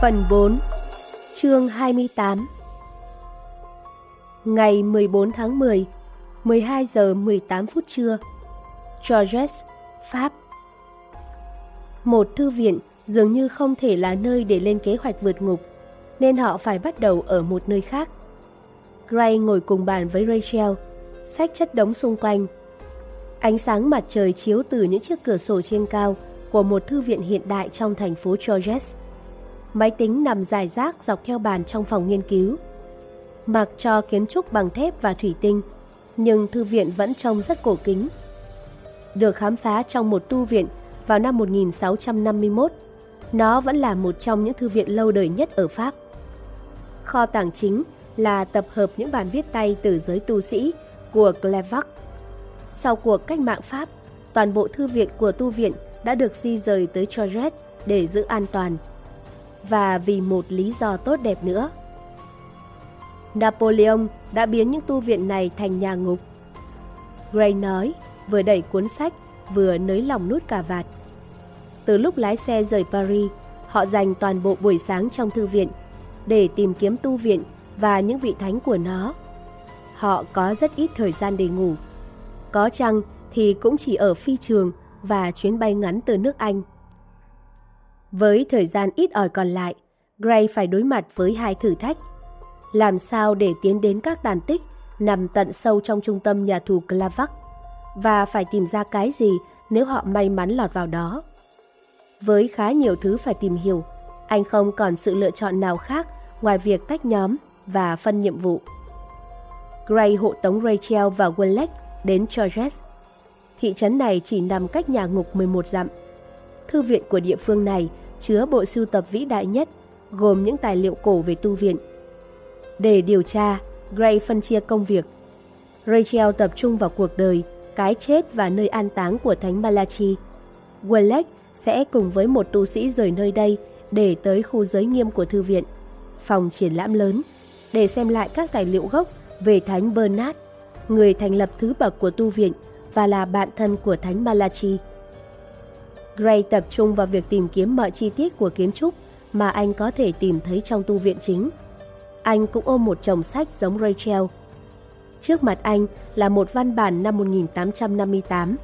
Phần 4 Chương 28 Ngày 14 tháng 10 12 giờ 18 phút trưa Georges, Pháp Một thư viện dường như không thể là nơi để lên kế hoạch vượt ngục nên họ phải bắt đầu ở một nơi khác. Gray ngồi cùng bàn với Rachel, sách chất đống xung quanh. Ánh sáng mặt trời chiếu từ những chiếc cửa sổ trên cao của một thư viện hiện đại trong thành phố Georges. Máy tính nằm dài rác dọc theo bàn trong phòng nghiên cứu. Mặc cho kiến trúc bằng thép và thủy tinh, nhưng thư viện vẫn trông rất cổ kính. Được khám phá trong một tu viện vào năm 1651, nó vẫn là một trong những thư viện lâu đời nhất ở Pháp. Kho tàng chính là tập hợp những bản viết tay từ giới tu sĩ của Clevac. Sau cuộc cách mạng Pháp, toàn bộ thư viện của tu viện đã được di rời tới Georges để giữ an toàn. Và vì một lý do tốt đẹp nữa. Napoleon đã biến những tu viện này thành nhà ngục. Gray nói, vừa đẩy cuốn sách, vừa nới lòng nút cà vạt. Từ lúc lái xe rời Paris, họ dành toàn bộ buổi sáng trong thư viện để tìm kiếm tu viện và những vị thánh của nó. Họ có rất ít thời gian để ngủ. Có chăng thì cũng chỉ ở phi trường và chuyến bay ngắn từ nước Anh. Với thời gian ít ỏi còn lại, Gray phải đối mặt với hai thử thách. Làm sao để tiến đến các tàn tích nằm tận sâu trong trung tâm nhà tù Clavac và phải tìm ra cái gì nếu họ may mắn lọt vào đó. Với khá nhiều thứ phải tìm hiểu, anh không còn sự lựa chọn nào khác ngoài việc tách nhóm và phân nhiệm vụ. Gray hộ tống Rachel và Wallach đến Georges. Thị trấn này chỉ nằm cách nhà ngục 11 dặm. Thư viện của địa phương này chứa bộ sưu tập vĩ đại nhất, gồm những tài liệu cổ về tu viện. Để điều tra, Gray phân chia công việc. Rachel tập trung vào cuộc đời, cái chết và nơi an táng của Thánh Malachi. Wallach sẽ cùng với một tu sĩ rời nơi đây để tới khu giới nghiêm của thư viện, phòng triển lãm lớn, để xem lại các tài liệu gốc về Thánh Bernard, người thành lập thứ bậc của tu viện và là bạn thân của Thánh Malachi. Gray tập trung vào việc tìm kiếm mọi chi tiết của kiến trúc mà anh có thể tìm thấy trong tu viện chính. Anh cũng ôm một chồng sách giống Rachel. Trước mặt anh là một văn bản năm 1858.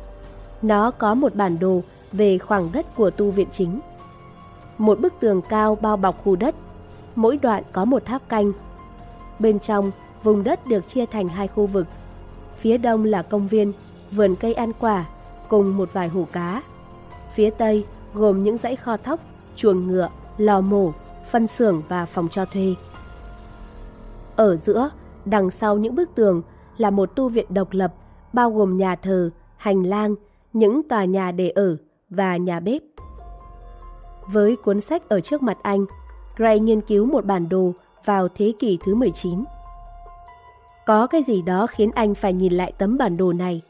Nó có một bản đồ về khoảng đất của tu viện chính. Một bức tường cao bao bọc khu đất, mỗi đoạn có một tháp canh. Bên trong, vùng đất được chia thành hai khu vực. Phía đông là công viên, vườn cây ăn quả, cùng một vài hồ cá. Phía tây gồm những dãy kho thóc, chuồng ngựa, lò mổ, phân xưởng và phòng cho thuê. Ở giữa, đằng sau những bức tường là một tu viện độc lập bao gồm nhà thờ, hành lang, những tòa nhà để ở và nhà bếp. Với cuốn sách ở trước mặt anh, Gray nghiên cứu một bản đồ vào thế kỷ thứ 19. Có cái gì đó khiến anh phải nhìn lại tấm bản đồ này,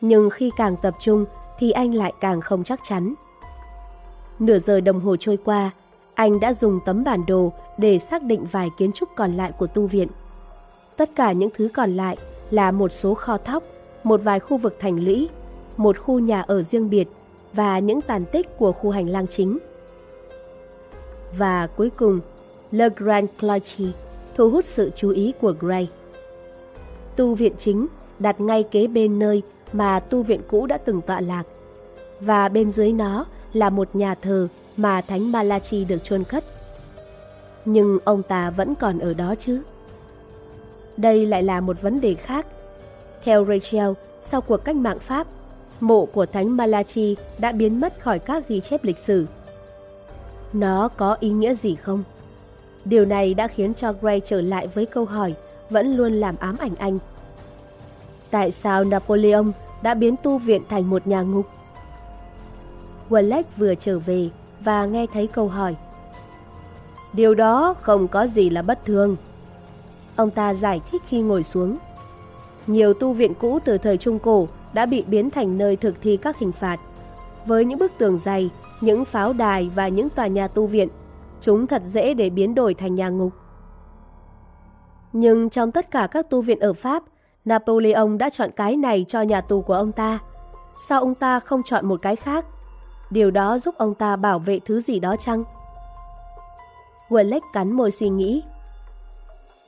nhưng khi càng tập trung thì anh lại càng không chắc chắn. Nửa giờ đồng hồ trôi qua, anh đã dùng tấm bản đồ để xác định vài kiến trúc còn lại của tu viện. Tất cả những thứ còn lại là một số kho thóc, một vài khu vực thành lũy, một khu nhà ở riêng biệt và những tàn tích của khu hành lang chính. Và cuối cùng, Le Grand Clocher thu hút sự chú ý của Gray. Tu viện chính đặt ngay kế bên nơi mà tu viện cũ đã từng tọa lạc, và bên dưới nó là một nhà thờ mà Thánh Malachi được chôn cất. Nhưng ông ta vẫn còn ở đó chứ. Đây lại là một vấn đề khác. Theo Rachel, sau cuộc cách mạng Pháp, mộ của Thánh Malachi đã biến mất khỏi các ghi chép lịch sử. Nó có ý nghĩa gì không? Điều này đã khiến cho Gray trở lại với câu hỏi vẫn luôn làm ám ảnh anh. Tại sao Napoleon đã biến tu viện thành một nhà ngục? Wallace vừa trở về và nghe thấy câu hỏi. Điều đó không có gì là bất thường. Ông ta giải thích khi ngồi xuống. Nhiều tu viện cũ từ thời Trung Cổ đã bị biến thành nơi thực thi các hình phạt. Với những bức tường dày, những pháo đài và những tòa nhà tu viện, chúng thật dễ để biến đổi thành nhà ngục. Nhưng trong tất cả các tu viện ở Pháp, Napoleon đã chọn cái này cho nhà tù của ông ta. Sao ông ta không chọn một cái khác? Điều đó giúp ông ta bảo vệ thứ gì đó chăng? Wallach cắn môi suy nghĩ.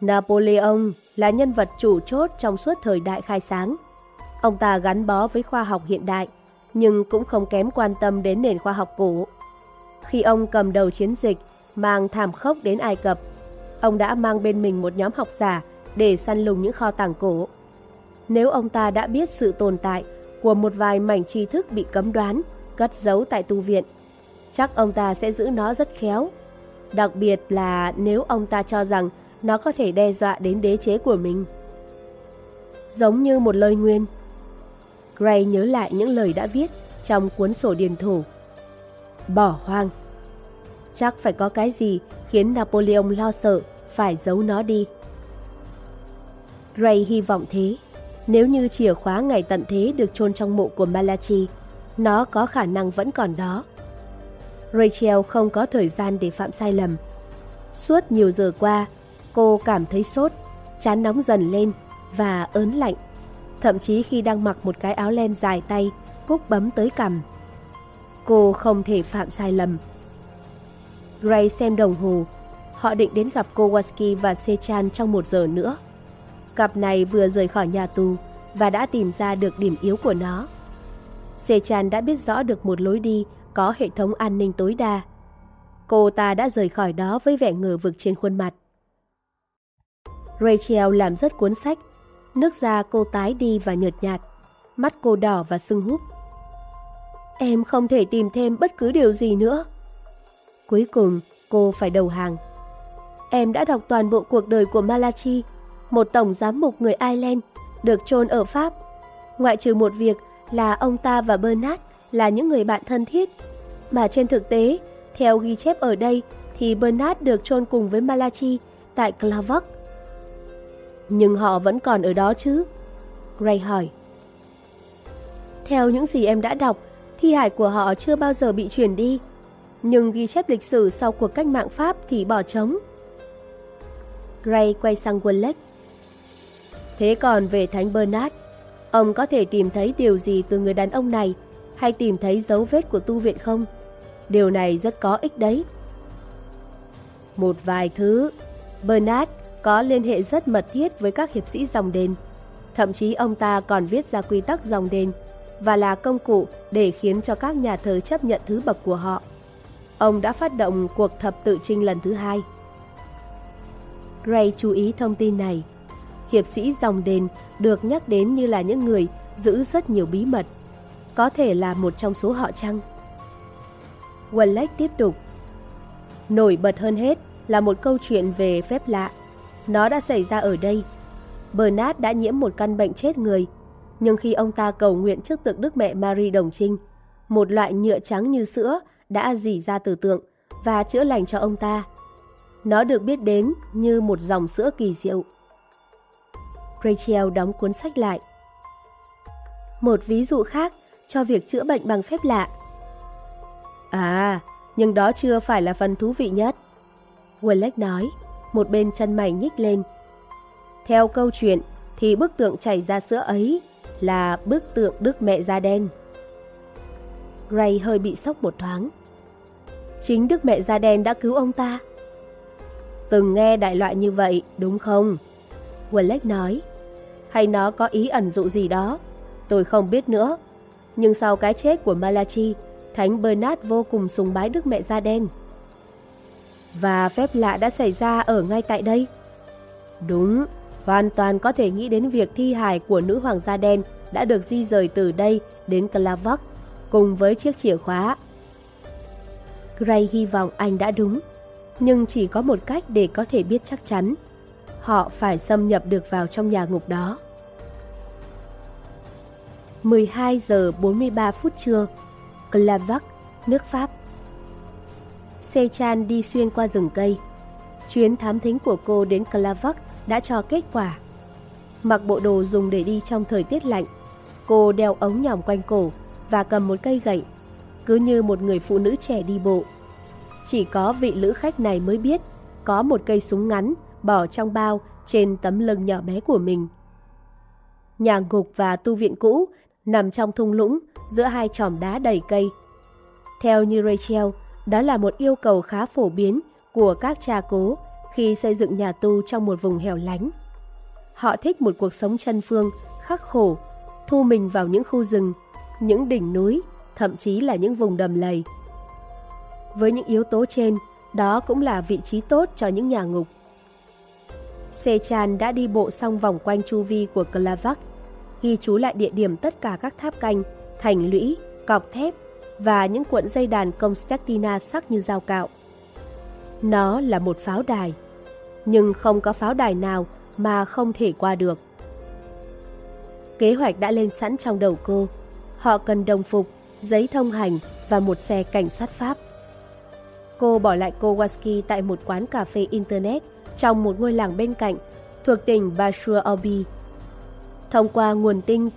Napoleon là nhân vật chủ chốt trong suốt thời đại khai sáng. Ông ta gắn bó với khoa học hiện đại, nhưng cũng không kém quan tâm đến nền khoa học cổ. Khi ông cầm đầu chiến dịch, mang thảm khốc đến Ai Cập, ông đã mang bên mình một nhóm học giả để săn lùng những kho tàng cổ. Nếu ông ta đã biết sự tồn tại của một vài mảnh tri thức bị cấm đoán, cất giấu tại tu viện, chắc ông ta sẽ giữ nó rất khéo. Đặc biệt là nếu ông ta cho rằng nó có thể đe dọa đến đế chế của mình. Giống như một lời nguyên. Gray nhớ lại những lời đã viết trong cuốn sổ điền thủ. Bỏ hoang. Chắc phải có cái gì khiến Napoleon lo sợ phải giấu nó đi. Gray hy vọng thế. Nếu như chìa khóa ngày tận thế được chôn trong mộ của Malachi, nó có khả năng vẫn còn đó. Rachel không có thời gian để phạm sai lầm. Suốt nhiều giờ qua, cô cảm thấy sốt, chán nóng dần lên và ớn lạnh. Thậm chí khi đang mặc một cái áo len dài tay, cúc bấm tới cằm. Cô không thể phạm sai lầm. Gray xem đồng hồ. Họ định đến gặp Kowalski và Sechan trong một giờ nữa. Cặp này vừa rời khỏi nhà tù và đã tìm ra được điểm yếu của nó. Sechan đã biết rõ được một lối đi có hệ thống an ninh tối đa. Cô ta đã rời khỏi đó với vẻ ngờ vực trên khuôn mặt. Rachel làm rất cuốn sách, nước da cô tái đi và nhợt nhạt, mắt cô đỏ và sưng húp. Em không thể tìm thêm bất cứ điều gì nữa. Cuối cùng, cô phải đầu hàng. Em đã đọc toàn bộ cuộc đời của Malachi, một tổng giám mục người Ireland, được chôn ở Pháp. Ngoại trừ một việc là ông ta và Bernard là những người bạn thân thiết. Mà trên thực tế, theo ghi chép ở đây, thì Bernard được chôn cùng với Malachi tại Clavoc. Nhưng họ vẫn còn ở đó chứ? Gray hỏi. Theo những gì em đã đọc, thi hài của họ chưa bao giờ bị chuyển đi. Nhưng ghi chép lịch sử sau cuộc cách mạng Pháp thì bỏ trống. Gray quay sang Wallach. Thế còn về Thánh Bernard, ông có thể tìm thấy điều gì từ người đàn ông này hay tìm thấy dấu vết của tu viện không? Điều này rất có ích đấy. Một vài thứ, Bernard có liên hệ rất mật thiết với các hiệp sĩ dòng đền. Thậm chí ông ta còn viết ra quy tắc dòng đền và là công cụ để khiến cho các nhà thờ chấp nhận thứ bậc của họ. Ông đã phát động cuộc thập tự trinh lần thứ hai. Gray chú ý thông tin này. Hiệp sĩ dòng đền được nhắc đến như là những người giữ rất nhiều bí mật. Có thể là một trong số họ chăng? Wallach tiếp tục. Nổi bật hơn hết là một câu chuyện về phép lạ. Nó đã xảy ra ở đây. Bernard đã nhiễm một căn bệnh chết người, nhưng khi ông ta cầu nguyện trước tượng Đức Mẹ Marie Đồng Trinh, một loại nhựa trắng như sữa đã dỉ ra từ tượng và chữa lành cho ông ta. Nó được biết đến như một dòng sữa kỳ diệu. Rachel đóng cuốn sách lại. Một ví dụ khác cho việc chữa bệnh bằng phép lạ. À, nhưng đó chưa phải là phần thú vị nhất. Wallace nói một bên chân mày nhích lên. Theo câu chuyện thì bức tượng chảy ra sữa ấy là bức tượng Đức Mẹ da đen. Gray hơi bị sốc một thoáng. Chính Đức Mẹ da đen đã cứu ông ta. Từng nghe đại loại như vậy, đúng không? Wallace nói. Hay nó có ý ẩn dụ gì đó? Tôi không biết nữa. Nhưng sau cái chết của Malachi, Thánh Bernard vô cùng sùng bái Đức Mẹ da đen. Và phép lạ đã xảy ra ở ngay tại đây. Đúng, hoàn toàn có thể nghĩ đến việc thi hài của nữ hoàng da đen đã được di rời từ đây đến Clavoc cùng với chiếc chìa khóa. Gray hy vọng anh đã đúng, nhưng chỉ có một cách để có thể biết chắc chắn. Họ phải xâm nhập được vào trong nhà ngục đó. 12 giờ 43 phút trưa, Clavac nước Pháp. Sechan đi xuyên qua rừng cây. Chuyến thám thính của cô đến Clavac đã cho kết quả. Mặc bộ đồ dùng để đi trong thời tiết lạnh, cô đeo ống nhỏm quanh cổ và cầm một cây gậy, cứ như một người phụ nữ trẻ đi bộ. Chỉ có vị lữ khách này mới biết có một cây súng ngắn bỏ trong bao trên tấm lưng nhỏ bé của mình. Nhà ngục và tu viện cũ nằm trong thung lũng giữa hai tròm đá đầy cây. Theo như Rachel, đó là một yêu cầu khá phổ biến của các cha cố khi xây dựng nhà tu trong một vùng hẻo lánh. Họ thích một cuộc sống chân phương, khắc khổ, thu mình vào những khu rừng, những đỉnh núi, thậm chí là những vùng đầm lầy. Với những yếu tố trên, đó cũng là vị trí tốt cho những nhà ngục. Sechan đã đi bộ xong vòng quanh chu vi của Clavac, ghi chú lại địa điểm tất cả các tháp canh, thành lũy, cọc thép và những cuộn dây đàn công Concertina sắc như dao cạo. Nó là một pháo đài, nhưng không có pháo đài nào mà không thể qua được. Kế hoạch đã lên sẵn trong đầu cô. Họ cần đồng phục, giấy thông hành và một xe cảnh sát Pháp. Cô bỏ lại Kowalski tại một quán cà phê Internet trong một ngôi làng bên cạnh, thuộc tỉnh Bashur Obi. Thông qua nguồn tin,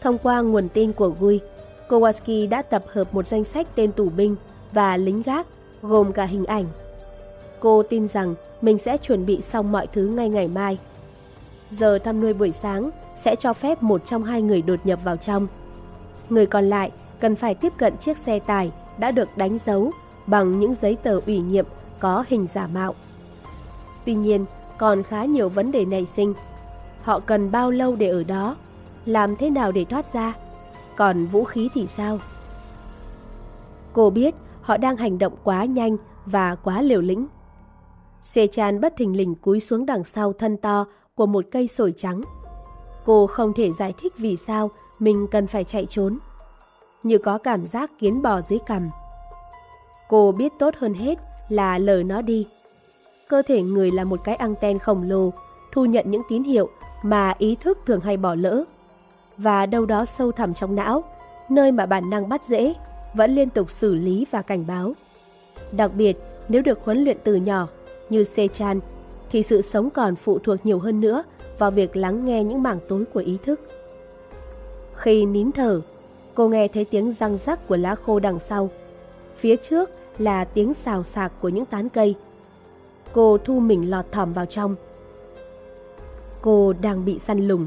thông qua nguồn tin của Gui, Kowalski đã tập hợp một danh sách tên tù binh và lính gác, gồm cả hình ảnh. Cô tin rằng mình sẽ chuẩn bị xong mọi thứ ngay ngày mai. Giờ thăm nuôi buổi sáng sẽ cho phép một trong hai người đột nhập vào trong. Người còn lại cần phải tiếp cận chiếc xe tải đã được đánh dấu bằng những giấy tờ ủy nhiệm có hình giả mạo. Tuy nhiên, còn khá nhiều vấn đề nảy sinh. Họ cần bao lâu để ở đó? Làm thế nào để thoát ra? Còn vũ khí thì sao? Cô biết họ đang hành động quá nhanh và quá liều lĩnh. Sechan bất thình lình cúi xuống đằng sau thân to của một cây sồi trắng. Cô không thể giải thích vì sao mình cần phải chạy trốn. Như có cảm giác kiến bò dưới cằm. Cô biết tốt hơn hết là lờ nó đi. Cơ thể người là một cái anten khổng lồ, thu nhận những tín hiệu mà ý thức thường hay bỏ lỡ. Và đâu đó sâu thẳm trong não, nơi mà bản năng bắt dễ, vẫn liên tục xử lý và cảnh báo. Đặc biệt, nếu được huấn luyện từ nhỏ, như Sechan, thì sự sống còn phụ thuộc nhiều hơn nữa vào việc lắng nghe những mảng tối của ý thức. Khi nín thở, cô nghe thấy tiếng răng rắc của lá khô đằng sau. Phía trước là tiếng xào xạc của những tán cây. Cô thu mình lọt thỏm vào trong. Cô đang bị săn lùng.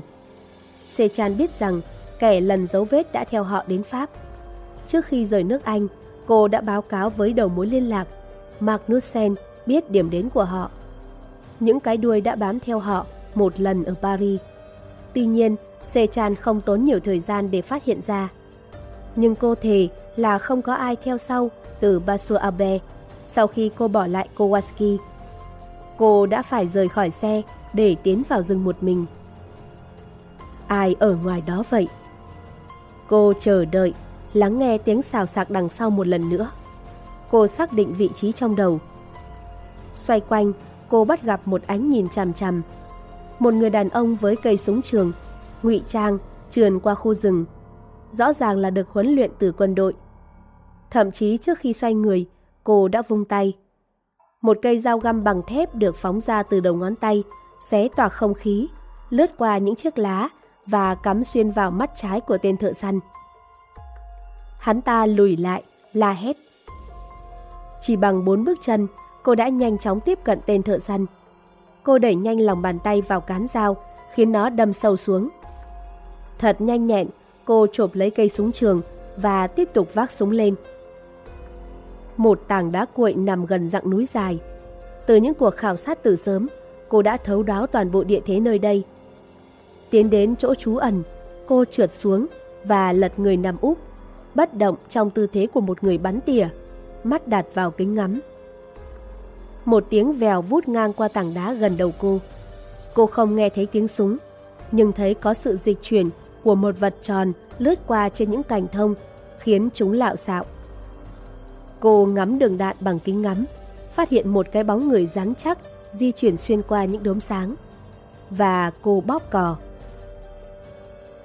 Sechan biết rằng kẻ lần dấu vết đã theo họ đến Pháp. Trước khi rời nước Anh, cô đã báo cáo với đầu mối liên lạc. Magnussen biết điểm đến của họ. Những cái đuôi đã bám theo họ một lần ở Paris. Tuy nhiên, Sechan không tốn nhiều thời gian để phát hiện ra. Nhưng cô thề là không có ai theo sau từ Basua Abe sau khi cô bỏ lại Kowalski. Cô đã phải rời khỏi xe để tiến vào rừng một mình. Ai ở ngoài đó vậy? Cô chờ đợi, lắng nghe tiếng xào xạc đằng sau một lần nữa. Cô xác định vị trí trong đầu. Xoay quanh, cô bắt gặp một ánh nhìn chằm chằm. Một người đàn ông với cây súng trường, ngụy trang, trườn qua khu rừng. Rõ ràng là được huấn luyện từ quân đội. Thậm chí trước khi xoay người, cô đã vung tay. Một cây dao găm bằng thép được phóng ra từ đầu ngón tay, xé toạc không khí, lướt qua những chiếc lá và cắm xuyên vào mắt trái của tên thợ săn. Hắn ta lùi lại, la hét. Chỉ bằng bốn bước chân, cô đã nhanh chóng tiếp cận tên thợ săn. Cô đẩy nhanh lòng bàn tay vào cán dao, khiến nó đâm sâu xuống. Thật nhanh nhẹn, cô chộp lấy cây súng trường và tiếp tục vác súng lên. Một tảng đá cuội nằm gần dặng núi dài. Từ những cuộc khảo sát từ sớm, cô đã thấu đáo toàn bộ địa thế nơi đây. Tiến đến chỗ trú ẩn, cô trượt xuống và lật người nằm úp, bất động trong tư thế của một người bắn tỉa, mắt đặt vào kính ngắm. Một tiếng vèo vút ngang qua tảng đá gần đầu cô. Cô không nghe thấy tiếng súng, nhưng thấy có sự dịch chuyển của một vật tròn lướt qua trên những cành thông, khiến chúng lạo xạo. Cô ngắm đường đạn bằng kính ngắm, phát hiện một cái bóng người rắn chắc di chuyển xuyên qua những đốm sáng. Và cô bóp cò.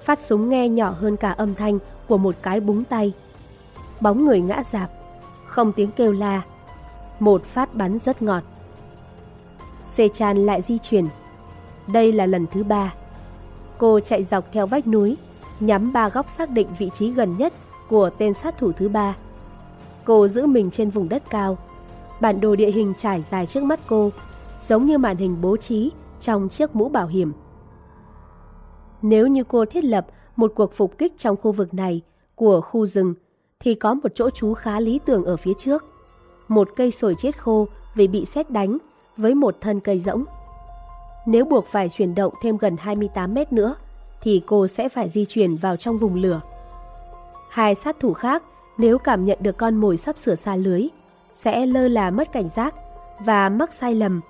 Phát súng nghe nhỏ hơn cả âm thanh của một cái búng tay. Bóng người ngã dạp, không tiếng kêu la. Một phát bắn rất ngọt. Sechan lại di chuyển. Đây là lần thứ ba. Cô chạy dọc theo vách núi, nhắm ba góc xác định vị trí gần nhất của tên sát thủ thứ ba. Cô giữ mình trên vùng đất cao. Bản đồ địa hình trải dài trước mắt cô, giống như màn hình bố trí trong chiếc mũ bảo hiểm. Nếu như cô thiết lập một cuộc phục kích trong khu vực này của khu rừng thì có một chỗ trú khá lý tưởng ở phía trước. Một cây sồi chết khô vì bị xét đánh với một thân cây rỗng. Nếu buộc phải chuyển động thêm gần 28 mét nữa, thì cô sẽ phải di chuyển vào trong vùng lửa. Hai sát thủ khác, nếu cảm nhận được con mồi sắp sửa xa lưới, sẽ lơ là mất cảnh giác và mắc sai lầm,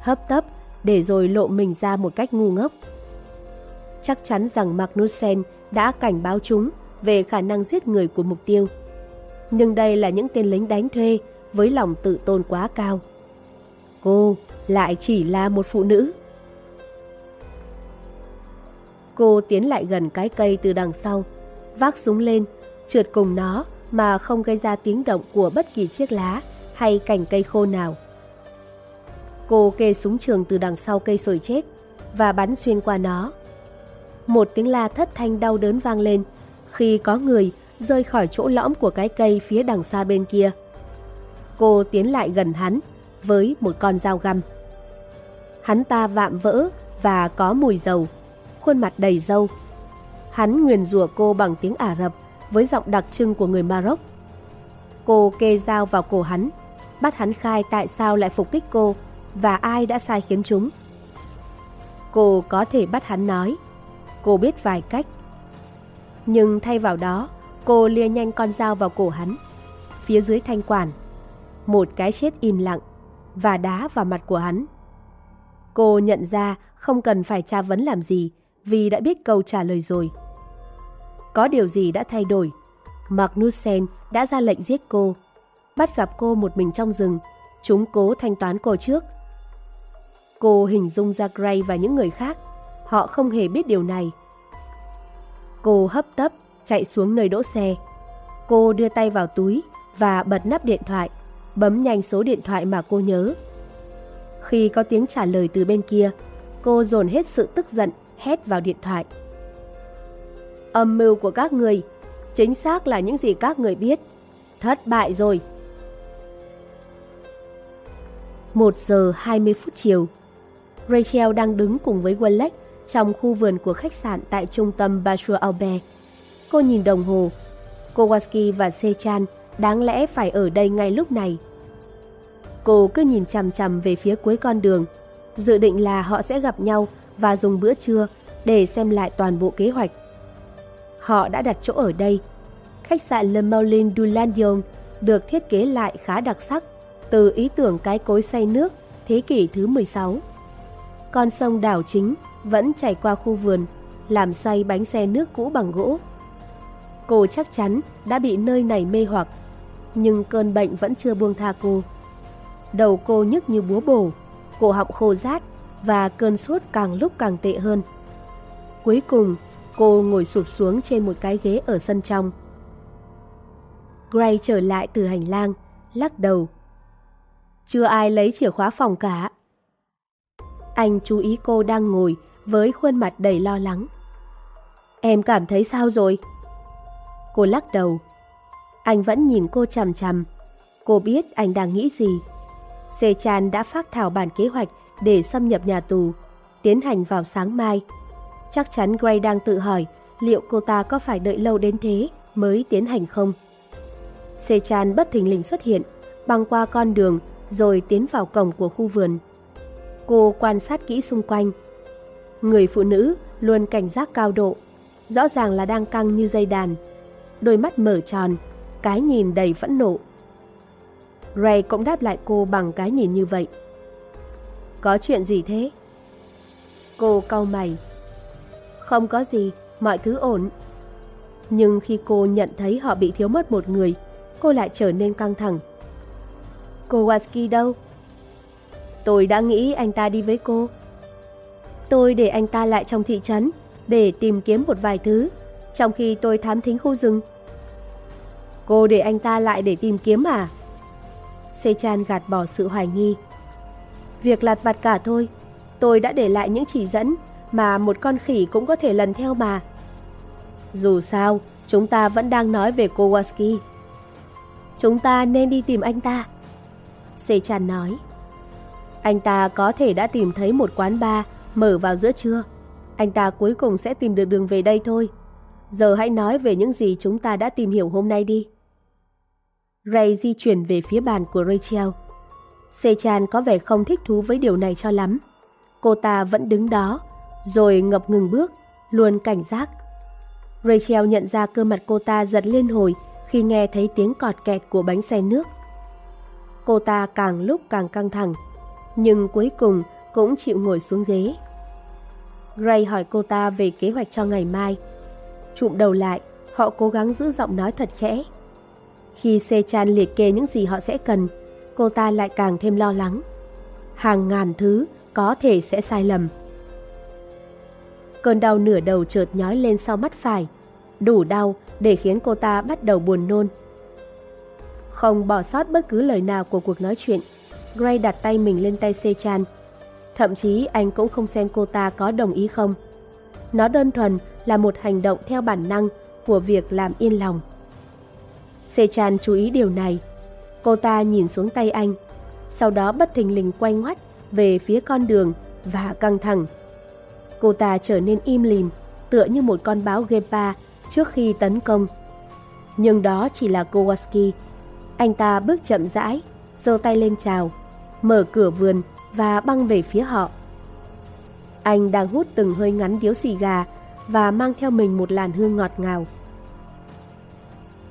hấp tấp để rồi lộ mình ra một cách ngu ngốc. Chắc chắn rằng Magnussen đã cảnh báo chúng về khả năng giết người của mục tiêu. Nhưng đây là những tên lính đánh thuê với lòng tự tôn quá cao. Cô lại chỉ là một phụ nữ. Cô tiến lại gần cái cây từ đằng sau, vác súng lên, trượt cùng nó mà không gây ra tiếng động của bất kỳ chiếc lá hay cành cây khô nào. Cô kê súng trường từ đằng sau cây sồi chết và bắn xuyên qua nó. Một tiếng la thất thanh đau đớn vang lên khi có người rơi khỏi chỗ lõm của cái cây phía đằng xa bên kia. Cô tiến lại gần hắn với một con dao găm. Hắn ta vạm vỡ và có mùi dầu, khuôn mặt đầy râu. Hắn nguyền rủa cô bằng tiếng Ả Rập với giọng đặc trưng của người Maroc. Cô kê dao vào cổ hắn, bắt hắn khai tại sao lại phục kích cô và ai đã sai khiến chúng. Cô có thể bắt hắn nói, cô biết vài cách. Nhưng thay vào đó, cô lia nhanh con dao vào cổ hắn, phía dưới thanh quản. Một cái chết im lặng và đá vào mặt của hắn. Cô nhận ra không cần phải tra vấn làm gì vì đã biết câu trả lời rồi. Có điều gì đã thay đổi? Magnussen đã ra lệnh giết cô. Bắt gặp cô một mình trong rừng, chúng cố thanh toán cô trước. Cô hình dung ra Gray và những người khác. Họ không hề biết điều này. Cô hấp tấp chạy xuống nơi đỗ xe. Cô đưa tay vào túi và bật nắp điện thoại, bấm nhanh số điện thoại mà cô nhớ. Khi có tiếng trả lời từ bên kia, cô dồn hết sự tức giận hét vào điện thoại. Âm mưu của các người, chính xác là những gì các người biết. Thất bại rồi. 1 giờ 20 phút chiều. Rachel đang đứng cùng với Wallace trong khu vườn của khách sạn tại trung tâm Bashur Albert. Cô nhìn đồng hồ. Kowalski và Sechan đáng lẽ phải ở đây ngay lúc này. Cô cứ nhìn chằm chằm về phía cuối con đường, dự định là họ sẽ gặp nhau và dùng bữa trưa để xem lại toàn bộ kế hoạch. Họ đã đặt chỗ ở đây. Khách sạn Le Moulin du Landion được thiết kế lại khá đặc sắc từ ý tưởng cái cối xay nước thế kỷ thứ 16. Con sông đảo chính vẫn chảy qua khu vườn, làm xoay bánh xe nước cũ bằng gỗ. Cô chắc chắn đã bị nơi này mê hoặc, nhưng cơn bệnh vẫn chưa buông tha cô. Đầu cô nhức như búa bổ, cổ họng khô rát và cơn sốt càng lúc càng tệ hơn. Cuối cùng, cô ngồi sụp xuống trên một cái ghế ở sân trong. Gray trở lại từ hành lang, lắc đầu. Chưa ai lấy chìa khóa phòng cả. Anh chú ý cô đang ngồi với khuôn mặt đầy lo lắng. Em cảm thấy sao rồi? Cô lắc đầu. Anh vẫn nhìn cô chằm chằm. Cô biết anh đang nghĩ gì. Sê Chan đã phát thảo bản kế hoạch để xâm nhập nhà tù, tiến hành vào sáng mai. Chắc chắn Gray đang tự hỏi liệu cô ta có phải đợi lâu đến thế mới tiến hành không. Sê Chan bất thình lình xuất hiện, băng qua con đường rồi tiến vào cổng của khu vườn. Cô quan sát kỹ xung quanh. Người phụ nữ luôn cảnh giác cao độ, rõ ràng là đang căng như dây đàn. Đôi mắt mở tròn, cái nhìn đầy phẫn nộ. Ray cũng đáp lại cô bằng cái nhìn như vậy. Có chuyện gì thế? Cô cau mày. Không có gì, mọi thứ ổn. Nhưng khi cô nhận thấy họ bị thiếu mất một người, cô lại trở nên căng thẳng. Kowalski đâu? Tôi đã nghĩ anh ta đi với cô. Tôi để anh ta lại trong thị trấn để tìm kiếm một vài thứ, trong khi tôi thám thính khu rừng. Cô để anh ta lại để tìm kiếm à? Sechan gạt bỏ sự hoài nghi. Việc lặt vặt cả thôi, tôi đã để lại những chỉ dẫn mà một con khỉ cũng có thể lần theo mà. Dù sao, chúng ta vẫn đang nói về Kowalski. Chúng ta nên đi tìm anh ta. Sechan nói. Anh ta có thể đã tìm thấy một quán bar mở vào giữa trưa. Anh ta cuối cùng sẽ tìm được đường về đây thôi. Giờ hãy nói về những gì chúng ta đã tìm hiểu hôm nay đi. Ray di chuyển về phía bàn của Rachel. Sechan có vẻ không thích thú với điều này cho lắm. Cô ta vẫn đứng đó, rồi ngập ngừng bước, luôn cảnh giác. Rachel nhận ra cơ mặt cô ta giật liên hồi khi nghe thấy tiếng cọt kẹt của bánh xe nước. Cô ta càng lúc càng căng thẳng, nhưng cuối cùng cũng chịu ngồi xuống ghế. Gray hỏi cô ta về kế hoạch cho ngày mai. Trụm đầu lại, họ cố gắng giữ giọng nói thật khẽ. Khi Sechan liệt kê những gì họ sẽ cần, cô ta lại càng thêm lo lắng. Hàng ngàn thứ có thể sẽ sai lầm. Cơn đau nửa đầu chợt nhói lên sau mắt phải, đủ đau để khiến cô ta bắt đầu buồn nôn. Không bỏ sót bất cứ lời nào của cuộc nói chuyện, Gray đặt tay mình lên tay Sechan. Thậm chí anh cũng không xem cô ta có đồng ý không. Nó đơn thuần là một hành động theo bản năng của việc làm yên lòng. Sechan chú ý điều này. Cô ta nhìn xuống tay anh, sau đó bất thình lình quay ngoắt về phía con đường và căng thẳng. Cô ta trở nên im lìm, tựa như một con báo Gepa trước khi tấn công. Nhưng đó chỉ là Kowalski. Anh ta bước chậm rãi, giơ tay lên chào, mở cửa vườn và băng về phía họ. Anh đang hút từng hơi ngắn điếu xì gà và mang theo mình một làn hương ngọt ngào.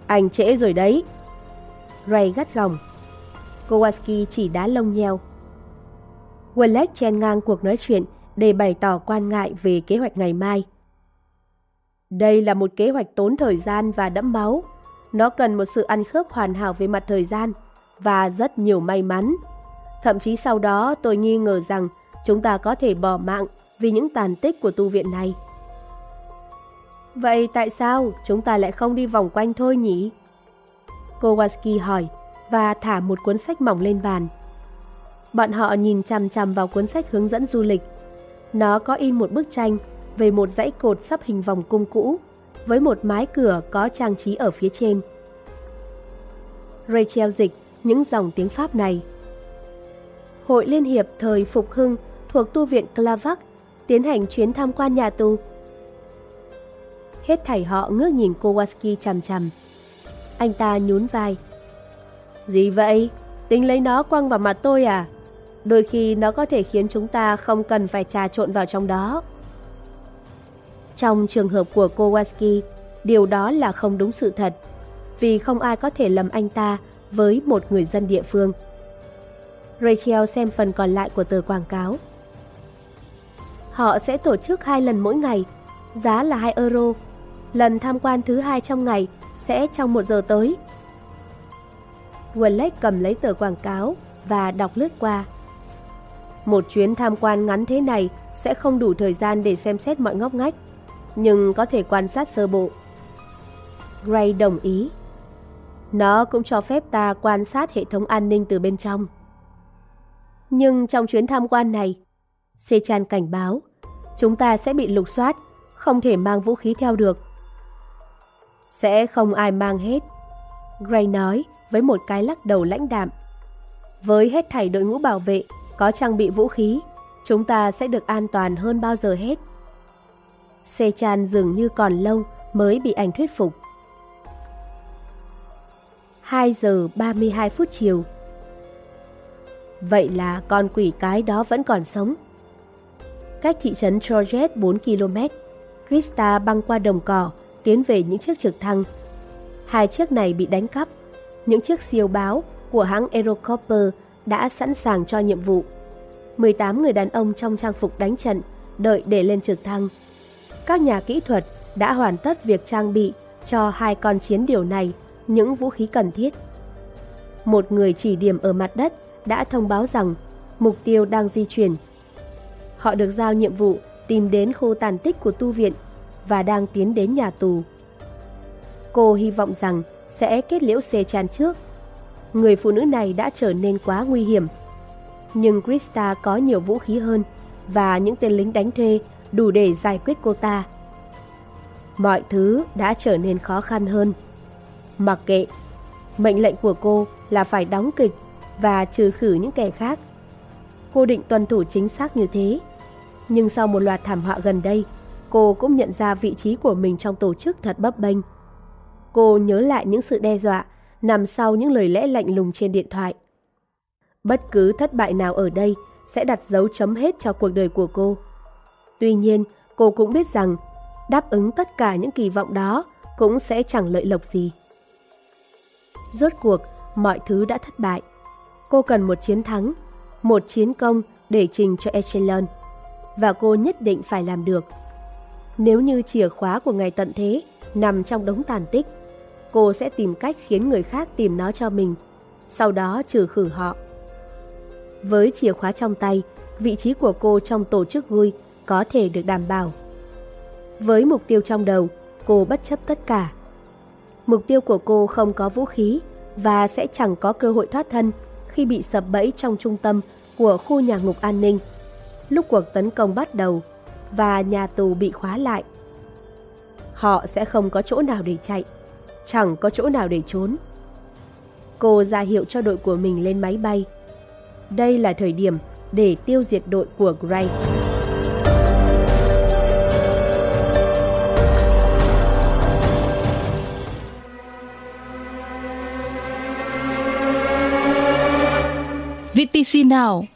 Anh trễ rồi đấy. Ray gắt gỏng. Kowalski chỉ đá lông nheo. Wallet chen ngang cuộc nói chuyện để bày tỏ quan ngại về kế hoạch ngày mai. Đây là một kế hoạch tốn thời gian và đẫm máu. Nó cần một sự ăn khớp hoàn hảo về mặt thời gian và rất nhiều may mắn. Thậm chí sau đó tôi nghi ngờ rằng chúng ta có thể bỏ mạng vì những tàn tích của tu viện này. Vậy tại sao chúng ta lại không đi vòng quanh thôi nhỉ? Kowalski hỏi và thả một cuốn sách mỏng lên bàn. Bọn họ nhìn chằm chằm vào cuốn sách hướng dẫn du lịch. Nó có in một bức tranh về một dãy cột sắp hình vòng cung cũ với một mái cửa có trang trí ở phía trên. Rachel dịch những dòng tiếng Pháp này. Hội Liên hiệp thời Phục Hưng thuộc tu viện Clavac tiến hành chuyến tham quan nhà tù. Hết thảy họ ngước nhìn Kowalski chằm chằm. Anh ta nhún vai. Gì vậy? Tính lấy nó quăng vào mặt tôi à? Đôi khi nó có thể khiến chúng ta không cần phải trà trộn vào trong đó. Trong trường hợp của Kowalski, điều đó là không đúng sự thật, vì không ai có thể lầm anh ta với một người dân địa phương. Rachel xem phần còn lại của tờ quảng cáo. Họ sẽ tổ chức hai lần mỗi ngày, giá là 2 euro. Lần tham quan thứ hai trong ngày sẽ trong một giờ tới. Wallace cầm lấy tờ quảng cáo và đọc lướt qua. Một chuyến tham quan ngắn thế này sẽ không đủ thời gian để xem xét mọi ngóc ngách, nhưng có thể quan sát sơ bộ. Gray đồng ý. Nó cũng cho phép ta quan sát hệ thống an ninh từ bên trong. Nhưng trong chuyến tham quan này, Sechan cảnh báo, chúng ta sẽ bị lục soát, không thể mang vũ khí theo được. Sẽ không ai mang hết. Gray nói với một cái lắc đầu lãnh đạm. Với hết thảy đội ngũ bảo vệ có trang bị vũ khí, chúng ta sẽ được an toàn hơn bao giờ hết. Sechan dường như còn lâu mới bị anh thuyết phục. 2 giờ 32 phút chiều. Vậy là con quỷ cái đó vẫn còn sống. Cách thị trấn Georgette 4 km, Krista băng qua đồng cỏ, tiến về những chiếc trực thăng. Hai chiếc này bị đánh cắp. Những chiếc siêu báo của hãng Aerocopter đã sẵn sàng cho nhiệm vụ. 18 người đàn ông trong trang phục đánh trận đợi để lên trực thăng. Các nhà kỹ thuật đã hoàn tất việc trang bị cho hai con chiến điều này những vũ khí cần thiết. Một người chỉ điểm ở mặt đất đã thông báo rằng mục tiêu đang di chuyển. Họ được giao nhiệm vụ tìm đến khu tàn tích của tu viện và đang tiến đến nhà tù. Cô hy vọng rằng sẽ kết liễu xe chan trước. Người phụ nữ này đã trở nên quá nguy hiểm. Nhưng Krista có nhiều vũ khí hơn và những tên lính đánh thuê đủ để giải quyết cô ta. Mọi thứ đã trở nên khó khăn hơn. Mặc kệ, mệnh lệnh của cô là phải đóng kịch và trừ khử những kẻ khác. Cô định tuân thủ chính xác như thế. Nhưng sau một loạt thảm họa gần đây, cô cũng nhận ra vị trí của mình trong tổ chức thật bấp bênh. Cô nhớ lại những sự đe dọa nằm sau những lời lẽ lạnh lùng trên điện thoại. Bất cứ thất bại nào ở đây sẽ đặt dấu chấm hết cho cuộc đời của cô. Tuy nhiên, cô cũng biết rằng đáp ứng tất cả những kỳ vọng đó cũng sẽ chẳng lợi lộc gì. Rốt cuộc, mọi thứ đã thất bại. Cô cần một chiến thắng, một chiến công để trình cho Echelon. Và cô nhất định phải làm được. Nếu như chìa khóa của ngày tận thế nằm trong đống tàn tích, cô sẽ tìm cách khiến người khác tìm nó cho mình, sau đó trừ khử họ. Với chìa khóa trong tay, vị trí của cô trong tổ chức vui có thể được đảm bảo. Với mục tiêu trong đầu, cô bất chấp tất cả. Mục tiêu của cô không có vũ khí và sẽ chẳng có cơ hội thoát thân khi bị sập bẫy trong trung tâm của khu nhà ngục an ninh. Lúc cuộc tấn công bắt đầu và nhà tù bị khóa lại. Họ sẽ không có chỗ nào để chạy, chẳng có chỗ nào để trốn. Cô ra hiệu cho đội của mình lên máy bay. Đây là thời điểm để tiêu diệt đội của Gray. VTC Now